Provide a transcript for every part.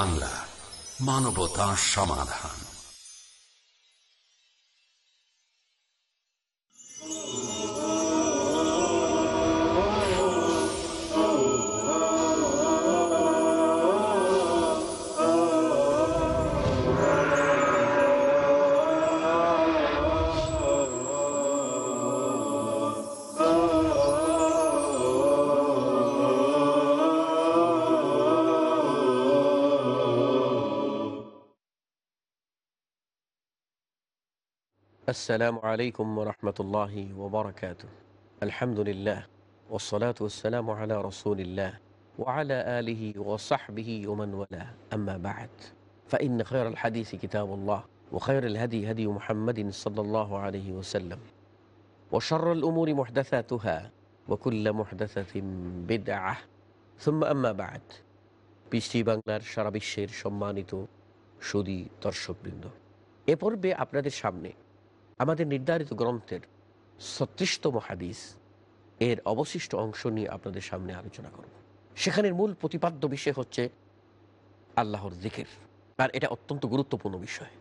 বাংলা মানবতা সমাধান। السلام عليكم ورحمة الله وبركاته الحمد لله والصلاة والسلام على رسول الله وعلى آله وصحبه ومن والاه أما بعد فإن خير الحديث كتاب الله وخير الهدي هدي محمد صلى الله عليه وسلم وشر الأمور محدثاتها وكل محدثة بدعة ثم أما بعد বৃষ্টি বাংলার সারা বিশ্বের সম্মানিত সুদী দর্শকবৃন্দ এ পর্বে আপনাদের সামনে আমাদের নির্ধারিত গ্রন্থের ছত্রিশতম হাদিস এর অবশিষ্ট অংশ নিয়ে আপনাদের সামনে আলোচনা করব। সেখানের মূল প্রতিপাদ্য বিষয় হচ্ছে আল্লাহর দিকের আর এটা অত্যন্ত গুরুত্বপূর্ণ বিষয়।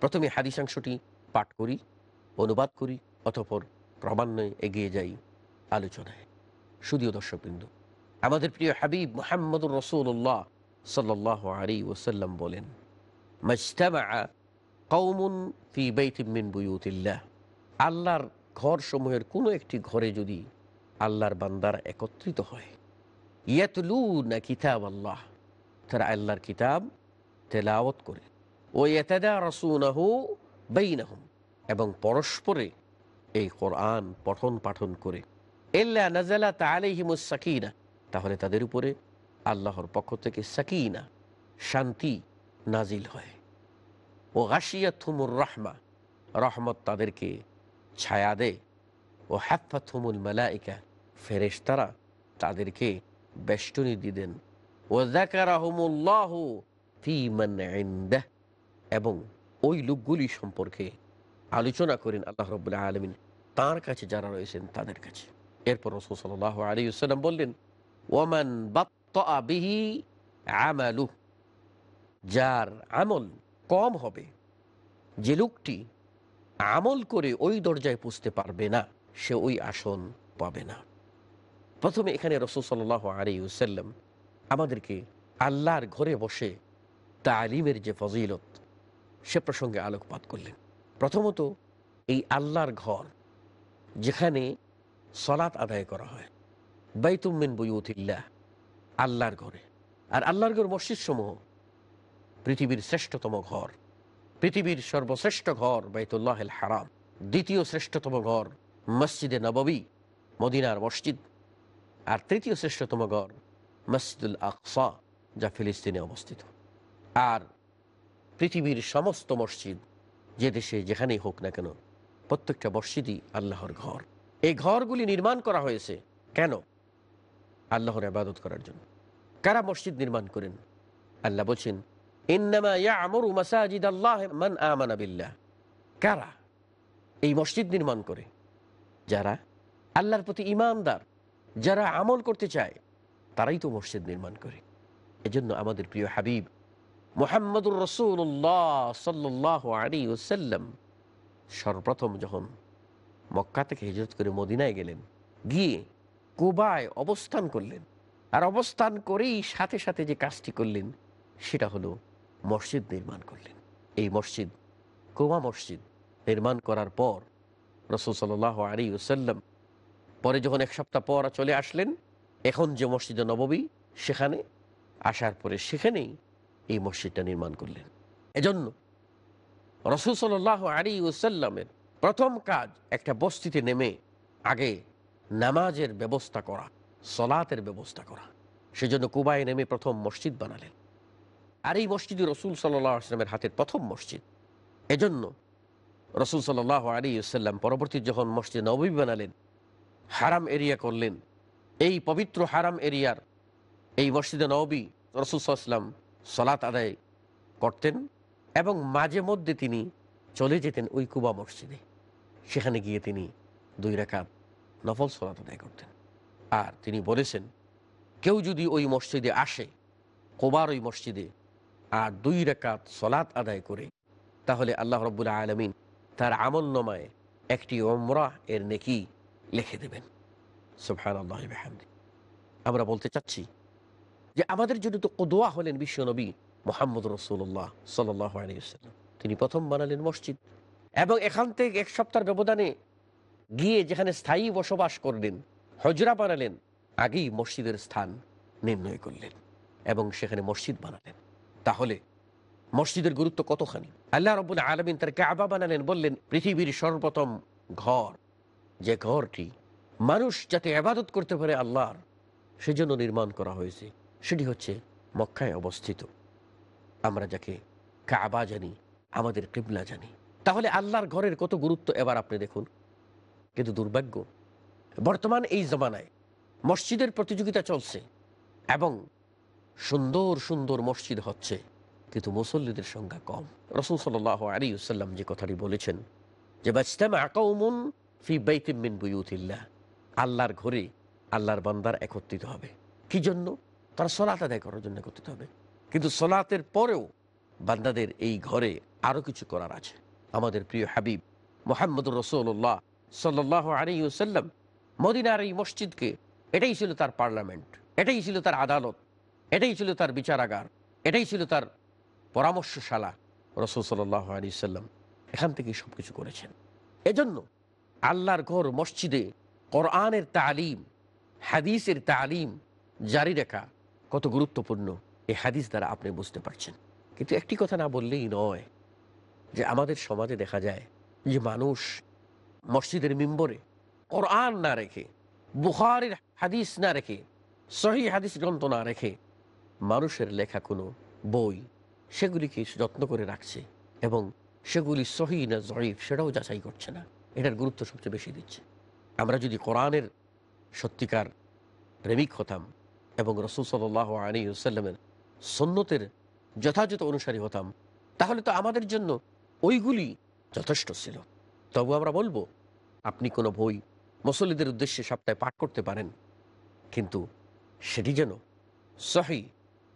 প্রথমে হাদিসাংশটি পাঠ করি, অনুবাদ করি, অতপর ক্রমান্বয়ে এগিয়ে যাই আলোচনায়। শুধুও দর্শকবৃন্দ, আমাদের প্রিয় হাবিব মোহাম্মদুর রসুল্লাহ সাল্লাহ আলী ওসাল্লাম বলেন মজতামা কৌমুন ফি বেতিমিন বুয়ুতিল্লাহ। আল্লাহর ঘর সমূহের কোনো একটি ঘরে যদি আল্লাহর বান্দার একত্রিত হয়। ইয়াতলু না কিতাব আল্লাহ তারা আল্লাহর কিতাব তেলাওয়াত করে। ও ইয়াতাদা রসুনাহু বেইনাহুম। এবং পরস্পরে এই কোরআন পঠন পাঠন করে। এল্লা নাজালা তালাইহিমুস সাকিনা। তাহলে তাদের উপরে আল্লাহর পক্ষ থেকে সাকিনা, শান্তি নাজিল হয়। ও গাশিয়া থুমুর রহমা, রহমত তাদেরকে ছায়া দেয়। ও হ্যাফা থুমুল মালাইকা ফেরেশ তারা তাদেরকে বেষ্টনী দিদেন ও দেখারাহমুল্লাহ ফি মান ইনদাহ, এবং ওই লোকগুলি সম্পর্কে আলোচনা করেন আল্লাহ রবুল্লাহ আলমিন, তাঁর কাছে যারা রয়েছেন তাদের কাছে। এরপর রসুল সাল্লাহ আলী সাল্লাম বললেন ওমান বিহি আমালু যার আমল কম হবে। যে লোকটি আমল করে ওই দরজায় পুষতে পারবে না, সে ওই আসন পাবে না। প্রথমে এখানে রসুল সাল্লাহ আলিউসাল্লাম আমাদেরকে আল্লাহর ঘরে বসে তালিমের যে ফজিলত, সে প্রসঙ্গে আলোকপাত করলেন। প্রথমত এই আল্লাহর ঘর, যেখানে সলাৎ আদায় করা হয়। বাইতুমিন বইউতিল্লাহ আল্লাহর ঘরে। আর আল্লাহর ঘর মসজিদ সমূহ পৃথিবীর শ্রেষ্ঠতম ঘর। পৃথিবীর সর্বশ্রেষ্ঠ ঘর বাইতুল্লাহ হারাম। দ্বিতীয় শ্রেষ্ঠতম ঘর মসজিদে নববী, মদিনার মসজিদ। আর তৃতীয় শ্রেষ্ঠতম ঘর মসজিদুল আকসা, যা ফিলিস্তিনে অবস্থিত। আর পৃথিবীর সমস্ত মসজিদ, যে দেশে যেখানেই হোক না কেন, প্রত্যেকটা মসজিদই আল্লাহর ঘর। এই ঘরগুলি নির্মাণ করা হয়েছে কেন? আল্লাহর আবাদত করার জন্য। কারা মসজিদ নির্মাণ করেন? আল্লাহ বলছেন কারা? এই মসজিদ নির্মাণ করে। যারা? আল্লাহর প্রতি ইমানদার যারা আমল করতে চায়, তারাই তো মসজিদ নির্মাণ করে। এজন্য আমাদের প্রিয় হাবিব মোহাম্মদুর রসুল্লাহ সাল্লাহ আলী ওসাল্লাম সর্বপ্রথম যখন মক্কা থেকে হিজরত করে মদিনায় গেলেন, গিয়ে কুবায় অবস্থান করলেন। আর অবস্থান করেই সাথে সাথে যে কাজটি করলেন, সেটা হলো মসজিদ নির্মাণ করলেন। এই মসজিদ কুমা মসজিদ নির্মাণ করার পর রসুল সাল আলী ওসাল্লাম পরে যখন এক সপ্তাহ পর চলে আসলেন, এখন যে মসজিদে নববী, সেখানে আসার পরে সেখানেই এই মসজিদটা নির্মাণ করলেন। এজন্য রসুল সাল আলী ওসাল্লামের প্রথম কাজ একটা বস্তিতে নেমে আগে নামাজের ব্যবস্থা করা, সলাতের ব্যবস্থা করা। সেজন্য কুবায় নেমে প্রথম মসজিদ বানালেন। আর এই মসজিদ রসুল সাল্লামের হাতের প্রথম মসজিদ। এজন্য রসুল সাল্লাহ আলী সাল্লাম পরবর্তী যখন মসজিদ নবী বানালেন, হারাম এরিয়া করলেন, এই পবিত্র হারাম এরিয়ার এই মসজিদে নবী রসুল সাল্লাম সলাত আদায় করতেন এবং মাঝে মধ্যে তিনি চলে যেতেন ওই কুবা মসজিদে। সেখানে গিয়ে তিনি দুই রেখাত নফল সলাত আদায় করতেন। আর তিনি বলেছেন, কেউ যদি ওই মসজিদে আসে, কোবার ওই মসজিদে আর দুই রেখাত সলাৎ আদায় করে, তাহলে আল্লাহ রব্বুল আলমিন তার আমল নমায় একটি ওমরা এর নেকি লিখে দেবেন। সুফহান আমরা বলতে চাচ্ছি যে আমাদের জন্য তো কদোয়া হলেন বিশ্বনবী মোহাম্মদ রসুল্লাহ সাল্লাহ আলিয়াল্লাম তিনি প্রথম বানালেন মসজিদ এবং এখান থেকে এক সপ্তাহের ব্যবধানে গিয়ে যেখানে স্থায়ী বসবাস করলেন, হজরা বানালেন, আগেই মসজিদের স্থান নির্ণয় করলেন এবং সেখানে মসজিদ বানালেন। তাহলে মসজিদের গুরুত্ব কতখানি? আল্লাহ রবুল আলমিন তার কাবা বানালেন, বললেন, পৃথিবীর সর্বপ্রথম ঘর, যে ঘরটি মানুষ যাতে আবাদত করতে পারে আল্লাহর, সেজন্য নির্মাণ করা হয়েছে। সেটি হচ্ছে মক্কায় অবস্থিত। আমরা যাকে কাবা জানি, আমাদের কিবলা জানি। তাহলে আল্লাহর ঘরের কত গুরুত্ব এবার আপনি দেখুন। কিন্তু দুর্ভাগ্য, বর্তমান এই জমানায় মসজিদের প্রতিযোগিতা চলছে এবং সুন্দর সুন্দর মসজিদ হচ্ছে, কিন্তু মুসল্লিদের সংখ্যা কম। রসুল সাল আলী সাল্লাম যে কথাটি বলেছেন যে ফি বুয়ুতিল্লাহ। আল্লাহর ঘরে আল্লাহর বান্দার একত্রিত হবে। কি জন্য? তারা সলাত আদায় করার জন্য একত্রিত হবে। কিন্তু সলাতের পরেও বান্দাদের এই ঘরে আরও কিছু করার আছে। আমাদের প্রিয় হাবিব মোহাম্মদুর রসুল্লাহ সাল্লাহ আলিউসাল্লাম মদিনার এই মসজিদকে, এটাই ছিল তার পার্লামেন্ট, এটাই ছিল তার আদালত। এটাই ছিল তার বিচারাগার, এটাই ছিল তার পরামর্শশালা। রসুল সাল্লাম এখান থেকেই সব কিছু করেছেন। এজন্য আল্লাহর ঘর, মসজিদে কোরআনের তালিম, হাদিসের তালিম জারি রাখা কত গুরুত্বপূর্ণ, এই হাদিস দ্বারা আপনি বুঝতে পারছেন। কিন্তু একটি কথা না বললেই নয় যে আমাদের সমাজে দেখা যায় যে মানুষ মসজিদের মিম্বরে কোরআন না রেখে, বুখারের হাদিস না রেখে সহি হাদিস গ্রন্থ না রেখে মানুষের লেখা কোনো বই সেগুলিকে যত্ন করে রাখছে এবং সেগুলি সহি না জয়ীফ সেটাও যাচাই করছে না। এটার গুরুত্ব সবচেয়ে বেশি দিচ্ছে। আমরা যদি কোরআনের সত্যিকার প্রেমিক হতাম এবং রসুল সাল্লাহ আলী সাল্লামের সন্ন্যতের যথাযথ অনুসারী হতাম, তাহলে তো আমাদের জন্য ওইগুলি যথেষ্ট ছিল। তবু আমরা বলব, আপনি কোনো বই মুসল্লিদের উদ্দেশ্যে সপ্তাহে পাঠ করতে পারেন, কিন্তু সেটি যেন সহি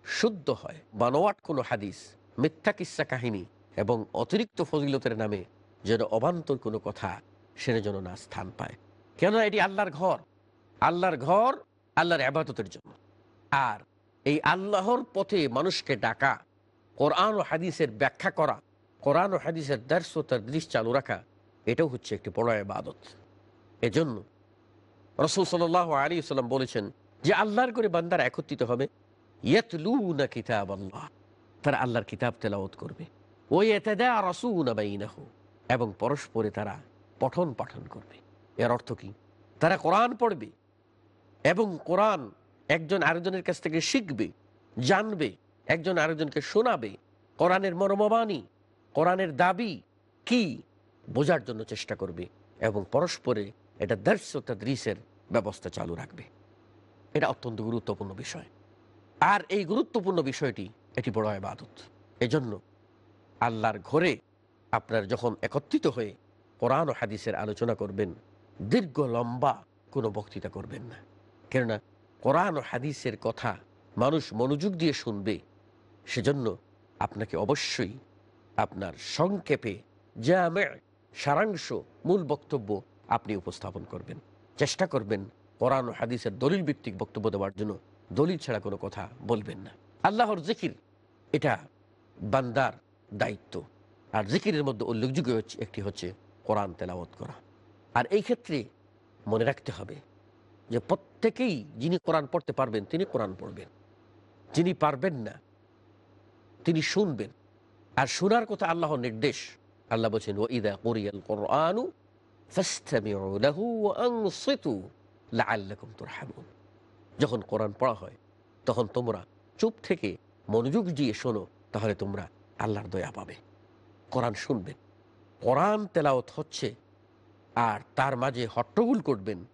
শুদ্ধ হয়। বানোয়াট কোনো হাদিস, মিথ্যা কিসা কাহিনী এবং অতিরিক্ত ফজিলতের নামে যেন অবান্তর কোনো কথা সেটা যেন না স্থান পায়। কেননা এটি আল্লাহর ঘর। আল্লাহর ঘর, আল্লাহর আবাদতের জন্য। আর এই আল্লাহর পথে মানুষকে ডাকা, কোরআন ও হাদিসের ব্যাখ্যা করা, কোরআন ও হাদিসের দার্স তার দৃশ চালু রাখা, এটাও হচ্ছে একটি বড় আবাদত। এজন্য রসুল সাল আলী সাল্লাম বলেছেন যে আল্লাহর করে বান্দারা একত্রিত হবে। ইয়তলুনা কিতাব আল্লাহ তারা আল্লাহর কিতাব তেলাওত করবে। ওই এতেদা রসুনা বাইনাহ এবং পরস্পরে তারা পঠন পাঠন করবে। এর অর্থ কি? তারা কোরআন পড়বে এবং কোরআন একজন আরেকজনের কাছ থেকে শিখবে, জানবে, একজন আরেকজনকে শোনাবে। কোরআনের মর্মবাণী, কোরআনের দাবি কি বোঝার জন্য চেষ্টা করবে এবং পরস্পরে এটা দর্শ তদ্রিসের ব্যবস্থা চালু রাখবে। এটা অত্যন্ত গুরুত্বপূর্ণ বিষয়। আর এই গুরুত্বপূর্ণ বিষয়টি, এটি বড় আবাদত এজন্য আল্লাহর ঘরে আপনার যখন একত্রিত হয়ে কোরআন ও হাদিসের আলোচনা করবেন, দীর্ঘ লম্বা কোনো বক্তৃতা করবেন না। কেননা কোরআন ও হাদিসের কথা মানুষ মনোযোগ দিয়ে শুনবে, সেজন্য আপনাকে অবশ্যই আপনার সংক্ষেপে জামে সারাংশ মূল বক্তব্য আপনি উপস্থাপন করবেন। চেষ্টা করবেন কোরআন ও হাদিসের দলিল ভিত্তিক বক্তব্য দেওয়ার জন্য। দলিল ছাড়া কোনো কথা বলবেন না। আল্লাহর জিকির, এটা বান্দার দায়িত্ব। আর জিকিরের মধ্যে উল্লেখযোগ্য হচ্ছে একটি হচ্ছে কোরআন তেলাওয়াত করা। আর এই ক্ষেত্রে মনে রাখতে হবে যে প্রত্যেকেই যিনি কোরআন পড়তে পারবেন, তিনি কোরআন পড়বেন। যিনি পারবেন না, তিনি শুনবেন। আর শোনার কথা আল্লাহর নির্দেশ। আল্লাহ বলছেন ও ইদা কোরিয়াল কোরআনু যখন কোরআন পড়া হয়, তখন তোমরা চুপ থেকে মনোযোগ দিয়ে শোনো, তাহলে তোমরা আল্লাহর দয়া পাবে। কোরআন শুনবেন। কোরআন তেলাওত হচ্ছে আর তার মাঝে হট্টগুল করবেন,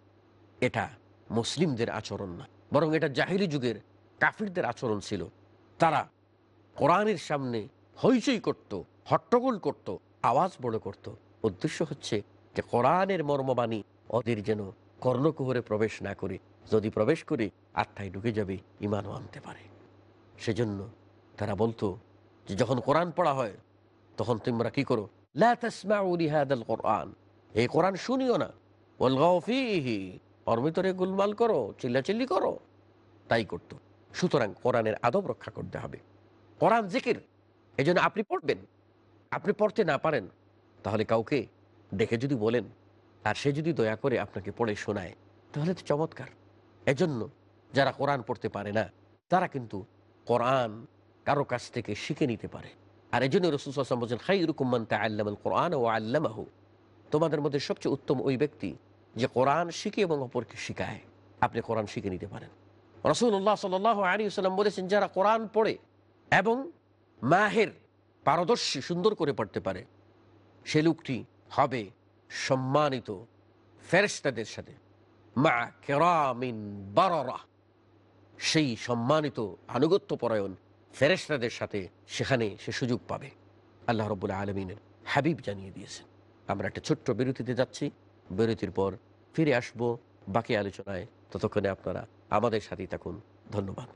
এটা মুসলিমদের আচরণ না। বরং এটা জাহিরি যুগের কাফিরদের আচরণ ছিল। তারা কোরআনের সামনে হইচই করত, হট্টগোল করত, আওয়াজ বড় করত। উদ্দেশ্য হচ্ছে যে কোরআনের মর্মবাণী ওদের যেন কর্ণকুহরে প্রবেশ না করে যদি প্রবেশ করে আত্মায় ঢুকে যাবে ইমানও আনতে পারে। সেজন্য তারা বলতো যে, যখন কোরআন পড়া হয়, তখন তোমরা কি করো? কোরআন। এই কোরআন শুনিও না। ভিতরে গুলমাল করো, চিল্লাচিল্লি করো। তাই করতো। সুতরাং কোরআনের আদব রক্ষা করতে হবে। কোরআন জিকির। এই জন্য আপনি পড়বেন। আপনি পড়তে না পারেন, তাহলে কাউকে ডেকে যদি বলেন, আর সে যদি দয়া করে আপনাকে পড়ে শোনায়, তাহলে তো চমৎকার। এজন্য যারা কোরআন পড়তে পারে না, তারা কিন্তু কোরআন কারও কাছ থেকে শিখে নিতে পারে। আর এই জন্য রসুল আসলাম বলছেন খাই রুকুমান তা আল্লাম কোরআন ও আল্লামাহু। তোমাদের মধ্যে সবচেয়ে উত্তম ওই ব্যক্তি যে কোরআন শিখে এবং অপরকে শিখায়। আপনি কোরআন শিখে নিতে পারেন। রসুল্লাহ সাল আলী সাল্লাম বলেছেন, যারা কোরআন পড়ে এবং মাহের পারদর্শী, সুন্দর করে পড়তে পারে, সে লোকটি হবে সম্মানিত ফেরেস্তাদের সাথে। মা বাররা। সেই সম্মানিত আনুগত্য পরায়ণ ফেরেস্তাদের সাথে সেখানে সে সুযোগ পাবে। আল্লাহ রব্বুল আলমিনের হাবিব জানিয়ে দিয়েছেন। আমরা একটা ছোট্ট বিরতিতে যাচ্ছি। বিরতির পর ফিরে আসব। বাকি আলোচনায় ততক্ষণে আপনারা আমাদের সাথেই থাকুন। ধন্যবাদ।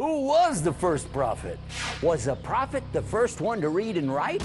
Who was the first prophet? Was a prophet the first one to read and write?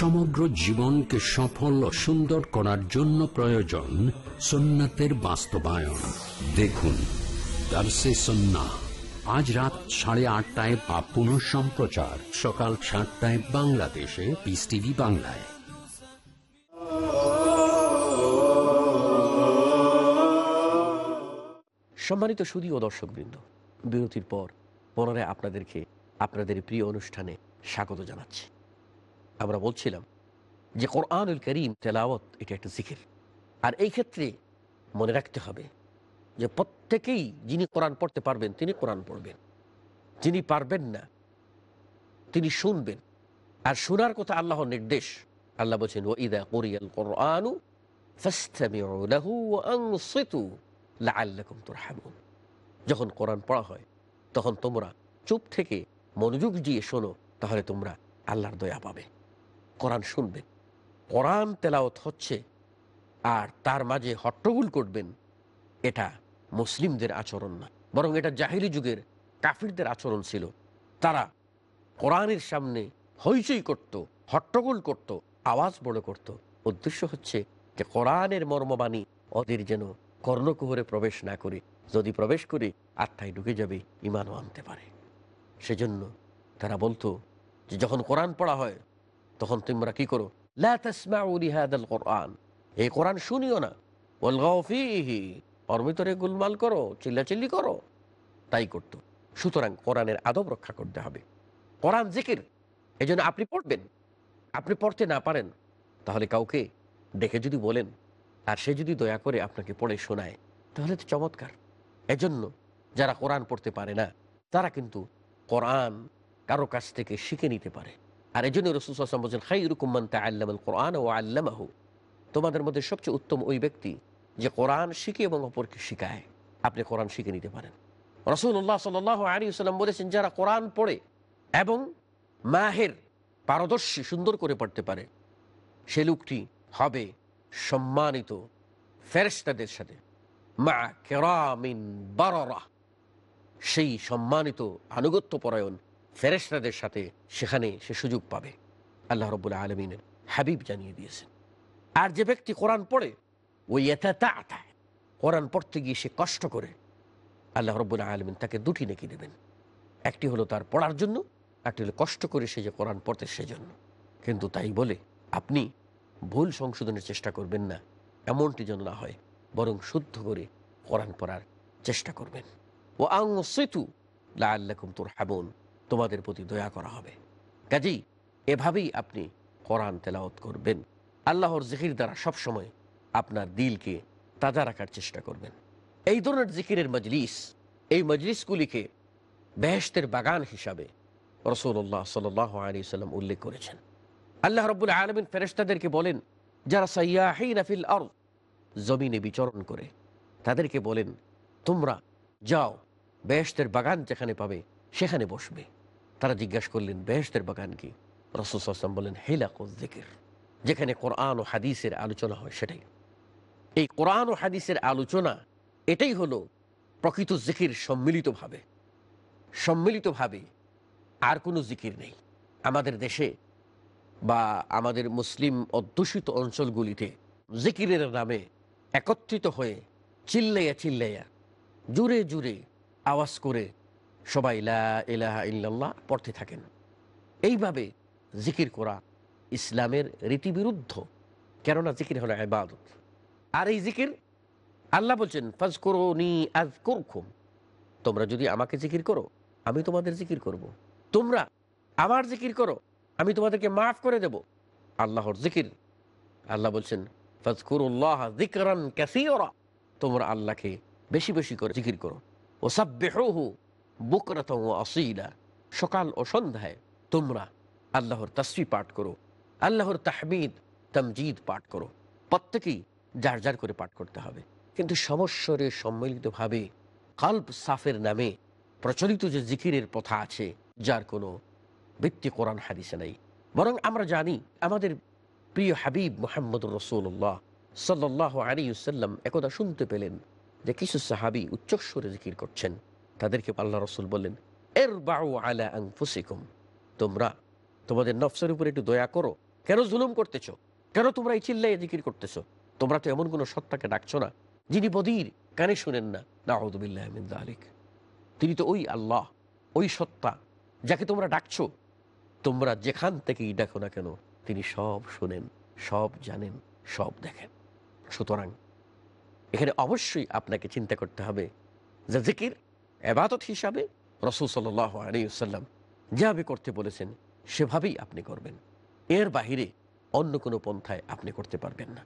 সমগ্র জীবনকে সফল ও সুন্দর করার জন্য প্রয়োজন সুন্নাতের বাস্তবায়ন। দেখুন আজ রাত সাড়ে আটটায় বা পুনঃ সম্প্রচার। সকাল সাতটায় বাংলাদেশে। পিস টিভি বাংলায়। সম্মানিত সুদী ও দর্শকবৃন্দ, বিরতির পর পুনরায় আপনাদেরকে আপনাদের প্রিয় অনুষ্ঠানে স্বাগত জানাচ্ছি। আমরা বলছিলাম যে কোরআনুল করিম তেলাওয়াত, এটা একটা জিকির। আর এই ক্ষেত্রে মনে রাখতে হবে যে প্রত্যেকেই যিনি কোরআন পড়তে পারবেন, তিনি কোরআন পড়বেন। যিনি পারবেন না, তিনি শুনবেন। আর শোনার কথা আল্লাহর নির্দেশ। আল্লাহ বলছেন ও কোরিয়াল কোরআনু যখন কোরআন পড়া হয়, তখন তোমরা চুপ থেকে মনোযোগ দিয়ে শোনো, তাহলে তোমরা আল্লাহর দয়া পাবে। কোরআন শুনবেন। কোরআন তেলাওত হচ্ছে আর তার মাঝে হট্টগোল করবেন এটা মুসলিমদের আচরণ না, বরং এটা জাহিরি যুগের কাফিরদের আচরণ ছিল। তারা কোরআনের সামনে হইচই করত, হট্টগোল করত, আওয়াজ বড় করত। উদ্দেশ্য হচ্ছে যে কোরআনের মর্মবাণী ওদের যেন কর্ণকুহরে প্রবেশ না করে, যদি প্রবেশ করে আত্মায় ঢুকে যাবে ইমানও আনতে পারে। সেজন্য তারা বলতো যে যখন কোরআন পড়া হয় তখন তোমরা কি করো? লিহাদাল কোরআন এই কোরআন শুনিও না। ওয়ালগাও ফীহি। ওর ভিতরে গুলমাল করো, চিল্লাচিল্লি করো। তাই করতো। সুতরাং কোরআনের আদব রক্ষা করতে হবে। কোরআন জিকির। এই জন্য আপনি পড়বেন। আপনি পড়তে না পারেন, তাহলে কাউকে ডেকে যদি বলেন, আর সে যদি দয়া করে আপনাকে পড়ে শোনায়, তাহলে তো চমৎকার। এজন্য যারা কোরআন পড়তে পারে না, তারা কিন্তু কোরআন কারও কাছ থেকে শিখে নিতে পারে। আর এই জন্য রসুল আসলাম বলছেন খাই রুকুমান তা আল্লাম কোরআন ও আল্লামাহু। তোমাদের মধ্যে সবচেয়ে উত্তম ওই ব্যক্তি যে কোরআন শিখে এবং অপরকে শিখায়। আপনি কোরআন শিখে নিতে পারেন। রসুল্লাহ সাল আলী সাল্লাম বলেছেন, যারা কোরআন পড়ে এবং মাহের পারদর্শী, সুন্দর করে পড়তে পারে, সে লোকটি হবে সম্মানিত ফেরেস্তাদের সাথে। মা কেরামিন বাররা। সেই সম্মানিত আনুগত্য পরায়ণ ফেরেস্তাদের সাথে সেখানে সে সুযোগ পাবে। আল্লাহ রবুল্লা আলমিনের হাবিব জানিয়ে দিয়েছেন। আর যে ব্যক্তি কোরআন পড়ে ওই এতা কোরআন পড়তে গিয়ে সে কষ্ট করে, আল্লাহ রব্বুল আলমিন তাকে দুটি নেকি দেবেন। একটি হলো তার পড়ার জন্য একটি হলো কষ্ট করে সে যে কোরআন পড়তে সেজন্য। কিন্তু তাই বলে আপনি ভুল সংশোধনের চেষ্টা করবেন না, এমনটি যেন না হয়, বরং শুদ্ধ করে কোরআন পড়ার চেষ্টা করবেন। ও আং সেতু লাল্লাকুম তোর হাবন তোমাদের প্রতি দয়া করা হবে। কাজেই এভাবেই আপনি কোরআন তেলাওত করবেন। আল্লাহর জিকির দ্বারা সবসময় আপনার দিলকে তাজা রাখার চেষ্টা করবেন। এই ধরনের জিকিরের মজলিস, এই মজলিসগুলিকে বেহেস্তের বাগান হিসাবে রসুল্লাহ সাল আলী সাল্লাম উল্লেখ করেছেন। আল্লাহ রব্বুল আলমিন ফেরেস্তাদেরকে বলেন, যারা সাইয়াহিন আফিল আর জমিনে বিচরণ করে, তাদেরকে বলেন, তোমরা যাও বেহেস্তের বাগান যেখানে পাবে, সেখানে বসবে। তারা জিজ্ঞাসা করলেন বেহেস্তের বাগান কি? রসুল আসলাম বলেন হেলাকুল জিকির যেখানে কোরআন ও হাদিসের আলোচনা হয় সেটাই। এই কোরআন ও হাদিসের আলোচনা, এটাই হলো প্রকৃত জিকির সম্মিলিতভাবে। সম্মিলিতভাবে আর কোনো জিকির নেই। আমাদের দেশে বা আমাদের মুসলিম অধ্যুষিত অঞ্চলগুলিতে জিকিরের নামে একত্রিত হয়ে চিল্লাইয়া চিল্লাইয়া জুড়ে জুড়ে আওয়াজ করে সবাই ইলাহা ইল্লাল্লাহ পড়তে থাকেন। এইভাবে জিকির করা ইসলামের রীতিবিরুদ্ধ, কেননা জিকির হলো ইবাদত। আর এই জিকির আল্লাহ বলছেন ফাজ করো নি আজ করখুম তোমরা যদি আমাকে জিকির করো, আমি তোমাদের জিকির করব। তোমরা আমার জিকির করো, আমি তোমাদেরকে মাফ করে দেব। আল্লাহর জিকির, আল্লাহ বলছেন, ফাজকুরুল্লাহ জিকরান ক্যাসিওরা তোমরা আল্লাহকে বেশি বেশি করে জিকির করো। ও সাব্বেহু বুকরাত আসিলা। সকাল ও সন্ধ্যায় তোমরা আল্লাহর তসবি পাঠ করো, আল্লাহর তাহমিদ, তমজিদ পাঠ করো। প্রত্যেকেই যার যার করে পাঠ করতে হবে। কিন্তু সমস্বরে সম্মিলিতভাবে কাল্প সাফের নামে প্রচলিত যে জিকিরের প্রথা আছে, যার কোনো ভিত্তি কোরআন হাদিসে নাই। বরং আমরা জানি, আমাদের প্রিয় হাবিব মোহাম্মদ রসুল্লাহ সাল্লাহ আলিউসাল্লাম একদা শুনতে পেলেন যে কিছু সাহাবি উচ্চস্বরে জিকির করছেন। তাদেরকে আল্লাহ রসুল বললেন এর বাউ আলা ফুসিকুম তোমরা তোমাদের নফসের উপরে একটু দয়া করো। কেন জুলুম করতেছো? কেন তোমরা এই চিল্লাই জিকির করতেছো? তোমরা তো এমন কোনো সত্তাকে ডাকছো না, যিনি বদির, কানে শুনেন না। নাহদুবিল্লাহ তিনি তো ওই আল্লাহ, ওই সত্তা যাকে তোমরা ডাকছো। তোমরা যেখান থেকেই ডাকো না কেন, তিনি সব শোনেন, সব জানেন, সব দেখেন। সুতরাং এখানে অবশ্যই আপনাকে চিন্তা করতে হবে যে জিকির এবাদত হিসাবে রসুল সাল্লাহ আলিয়াল্লাম যেভাবে করতে বলেছেন, সেভাবেই আপনি করবেন। এর বাহিরে অন্য কোনো পন্থায় আপনি করতে পারবেন না।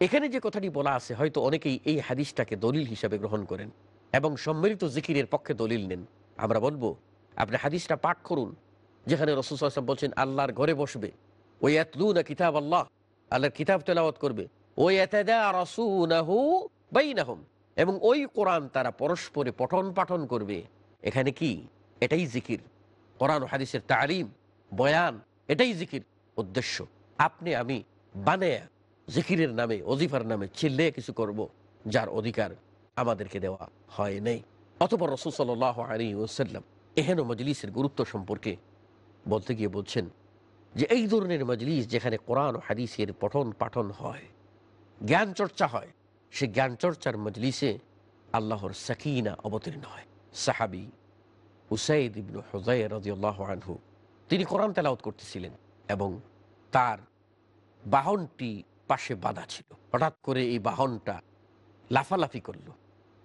এখানে যে কথাটি বলা আছে, হয়তো অনেকেই এই হাদিসটাকে দলিল হিসাবে গ্রহণ করেন এবং সম্মিলিত জিকিরের পক্ষে দলিল নেন। আমরা বলব, আপনি হাদিসটা পাঠ করুন, যেখানে রসুল আসলাম বলছেন, আল্লাহর ঘরে বসবে। ওই এতলু না কিতাব আল্লাহ আল্লাহর কিতাব তেলাওয়াত করবে। ওই বাইনাহম। এবং ওই কোরআন তারা পরস্পরে পঠন পাঠন করবে। এখানে কি? এটাই জিকির। কোরআন হাদিসের তালিম, বয়ান, এটাই জিকির। উদ্দেশ্য, আপনি, আমি বানায়া জিকিরের নামে অজিফার নামে চিল্লে কিছু করব, যার অধিকার আমাদেরকে দেওয়া হয় নাই। অতপর রসুল সাল আলী ওসাল্লাম এহেন মজলিসের গুরুত্ব সম্পর্কে বলতে গিয়ে বলছেন যে, এই ধরনের মজলিস যেখানে কোরআন হাদিসের পঠন পাঠন হয়, জ্ঞান চর্চা হয় সে জ্ঞান চর্চার মজলিসে আল্লাহর সাকিনা অবতীর্ণ হয়। সাহাবি উসাইদ ইবনু হজাই রাজিউল্লাহ আনহু, তিনি কোরআন তেলাওত করতেছিলেন এবং তার বাহনটি পাশে বাধা ছিল। হঠাৎ করে এই বাহনটা লাফালাফি করল।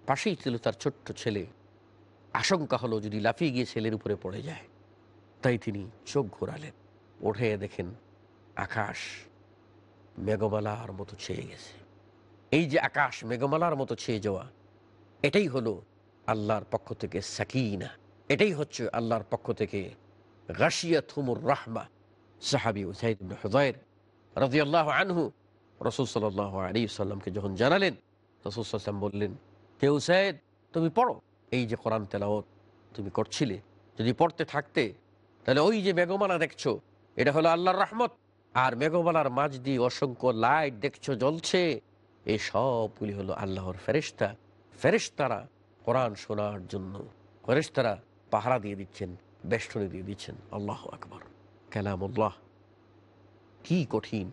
পাশেই ছিল তার ছোট্ট ছেলে। আশঙ্কা হলো যদি লাফিয়ে গিয়ে ছেলের উপরে পড়ে যায়, তাই তিনি চোখ ঘোরালেন। ওঠে দেখেন আকাশ মেঘমালার মতো ছেয়ে গেছে। এই যে আকাশ মেঘমালার মতো ছেয়ে যাওয়া, এটাই হলো আল্লাহর পক্ষ থেকে সাকিনা। এটাই হচ্ছে আল্লাহর পক্ষ থেকে গাশিয়া থুমুর রাহমা। সাহাবি উসাইদ হুদায়ের রাজিয়াল্লাহ আনহু রসুল সাল্লাহ আলী সাল্লামকে যখন জানালেন, রসুল সাল্লাম বললেন, হে উসাইদ, তুমি পড়ো। এই যে কোরআন তেলাওত তুমি করছিলে। যদি পড়তে থাকতে, তাহলে ওই যে মেঘমালা দেখছ, এটা হলো আল্লাহর রহমত। আর মেঘমালার মাঝ দিয়ে অসংখ্য লাইট দেখছ, জ্বলছে। এই সবগুলি হলো আল্লাহর ফেরেস্তা ফেরেস্তারা কোরআন শোনার জন্য ফেরেস্তারা পাহারা দিয়ে দিচ্ছেন, বেষ্টনী দিয়ে দিচ্ছেন। আল্লাহ আকবর। কালামুল্লাহ। কি কঠিন।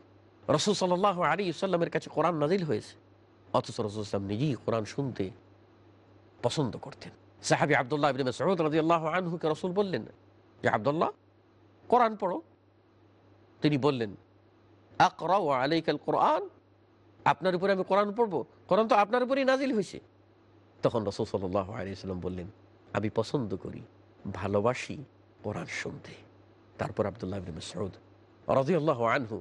রসুল সাল্লাহ আলী সাল্লামের কাছে কোরআন নাজিল হয়েছে। অথচ রসুল ইসলাম নিজেই কোরআন শুনতে পছন্দ করতেন। সাহাবি আবদুল্লাহ ইবিন সৈয়দ রাজি আল্লাহ আনহুকে রসুল বললেন যে আবদুল্লাহ, কোরআন পড়ো। তিনি বললেন আকরা আলাইকাল কোরআন আপনার উপরে আমি কোরআন পড়ব? কোরআন তো আপনার উপরেই নাজিল হয়েছে। তখন রসুল সাল্লাহ আলিয়াল্লাম বললেন, আমি পছন্দ করি, ভালোবাসি কোরআন শুনতে। তারপর আবদুল্লাহ ইবিন সৌদ রাজি আল্লাহ আনহু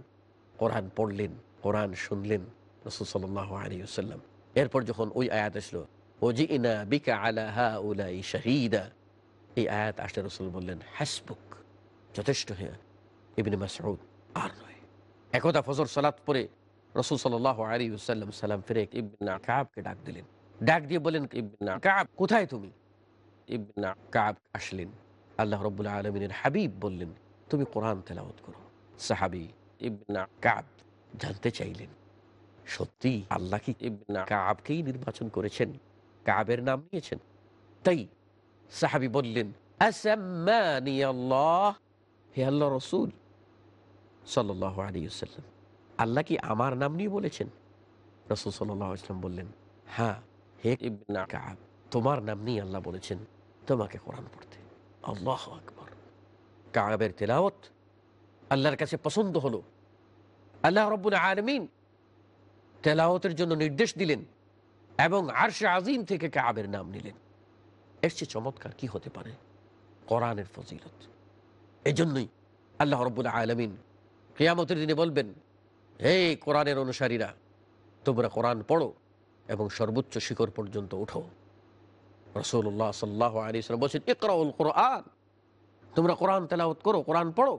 কোরআন পড়লেন, কোরআন শুনলেন রসুল সাল্লাহ আলিয়াল্লাম এরপর যখন ওই আয়াত আসলো, ওজিনা বিকা আলা হা উলাই শাহিদা, এই আয়াত আসলে রসুল বললেন হ্যাসবুক যথেষ্ট হ্যাঁ। ইবনে মাসউদ, আর নয়। একদা ফজর সালাত পরে রসুল সাল্লাহ আলী সাল্লাম সালাম ফিরে ইবনা কাবকে ডাক দিলেন। ডাক দিয়ে বলেন ইবনা কাব, কোথায় তুমি? ইবনা কাব আসলেন। আল্লাহ রব্বুল্লাহ আলমিনের হাবিব বললেন, তুমি কোরআন তেলাওত করো। সাহাবি ইবনা কাব জানতে চাইলেন, সত্যি আল্লাহ কি ইবনা কাবকেই নির্বাচন করেছেন? কাবের নাম নিয়েছেন? তাই সাহাবি বললেন আল্লাহ হে আল্লাহ রসুল সাল্লাহ আলিয়াল্লাম আল্লাহ কি আমার নাম নিয়ে বলেছেন? রসুল সাল্লাহ ইসলাম বললেন হ্যাঁ হে কাব তোমার নাম নিয়ে আল্লাহ বলেছেন তোমাকে কোরআন পড়তে। আল্লাহ আকবর। কাবের তেলাওত আল্লাহর কাছে পছন্দ হলো। আল্লাহ রব্বুল আলমিন তেলাওতের জন্য নির্দেশ দিলেন এবং আরশে আজিম থেকে কাবের নাম নিলেন। এর চেয়ে চমৎকার কি হতে পারে? কোরআনের ফজিলত। এই জন্যই আল্লাহ রব্বুল আলমিন কেয়ামতের দিনে বলবেন এই কোরআনের অনুসারীরা, তোমরা কোরআন পড়ো এবং সর্বোচ্চ শিখর পর্যন্ত উঠো। রসুল্লাহ সাল্লাহ আলিয়াল্লাম বলছেন একরাউল কোরআন। তোমরা কোরআন তেলাওত করো, কোরআন পড়ো।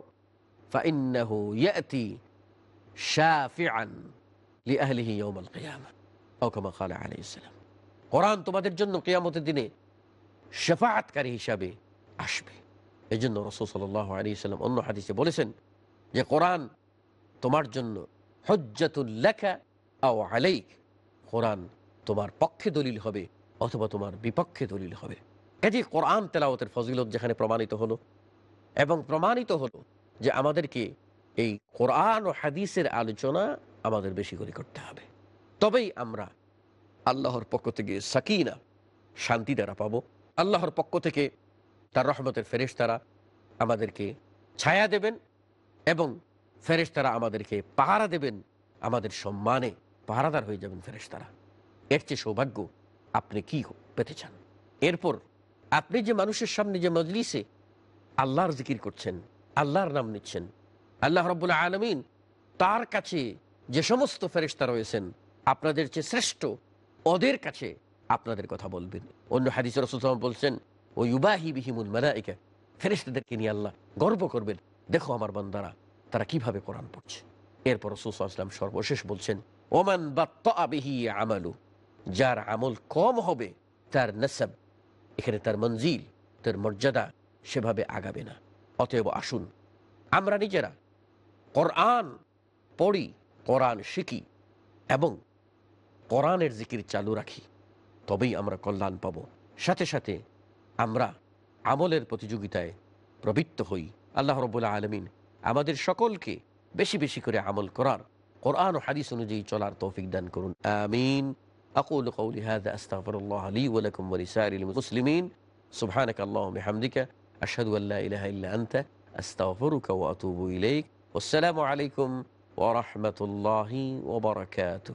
ফাইন্নাহু ইয়াতি শাফিআন লিআহলিহি ইয়াউমাল কিয়ামা, আও কামা কোরআন তোমাদের জন্য কেয়ামতের দিনে শাফাআতকারী হিসাবে আসবে। এই জন্য রসুল সাল্লাহ আলী সাল্লাম অন্য হাদিসে বলেছেন যে, কোরআন তোমার জন্য কোরআন তোমার পক্ষে দলিল হবে অথবা তোমার বিপক্ষে দলিল হবে। কাজে কোরআন তেলাওতের ফজিলত যেখানে প্রমাণিত হলো এবং প্রমাণিত হলো যে আমাদেরকে এই কোরআন ও হাদিসের আলোচনা আমাদের বেশি করে করতে হবে। তবেই আমরা আল্লাহর পক্ষ থেকে সাকিনা, শান্তি দ্বারা পাবো। আল্লাহর পক্ষ থেকে তার রহমতের ফেরেশতারা আমাদেরকে ছায়া দেবেন এবং ফেরেশতারা আমাদেরকে পাহারা দেবেন, আমাদের সম্মানে পাহারাদার হয়ে যাবেন ফেরেশতারা। এর চেয়ে সৌভাগ্য আপনি কি পেতে চান? এরপর আপনি যে মানুষের সামনে যে মজলিসে আল্লাহর জিকির করছেন, আল্লাহর নাম নিচ্ছেন, আল্লাহ রব্বুল্লাহ আলমিন তার কাছে যে সমস্ত ফেরিস্তা রয়েছেন, আপনাদের চেয়ে শ্রেষ্ঠ ওদের কাছে আপনাদের কথা বলবেন। অন্য হাদিস রসুল বলছেন ও ইউবাহি বিহিমুল মালাইকা ফেরিস্তাদেরকে নিয়ে আল্লাহ গর্ব করবেন। দেখো আমার বান্দারা তারা কীভাবে কোরআন পড়ছে? এরপর রসুলাম সর্বশেষ বলছেন, ওমান বা তবিহি আমালু যার আমল কম হবে, তার নসব, এখানে তার মঞ্জিল, তার মর্যাদা সেভাবে আগাবে না। অতএব আসুন, আমরা নিজেরা কোরআন পড়ি, কোরআন শিখি এবং কোরআনের জিকির চালু রাখি। তবেই আমরা কল্যাণ পাব। সাথে সাথে আমরা আমলের প্রতিযোগিতায় প্রবৃত্ত হই। আল্লাহ রবুল্লা আলমিন আমাদের সকলকে বেশি বেশি করে আমল করার কোরআন ও হাদিস অনুযায়ী চলার তৌফিক দান করুন আমিন أقول قولي هذا أستغفر الله لي ولكم ولسائر المسلمين سبحانك اللهم وبحمدك أشهد أن لا إله إلا أنت أستغفرك وأتوب إليك والسلام عليكم ورحمة الله وبركاته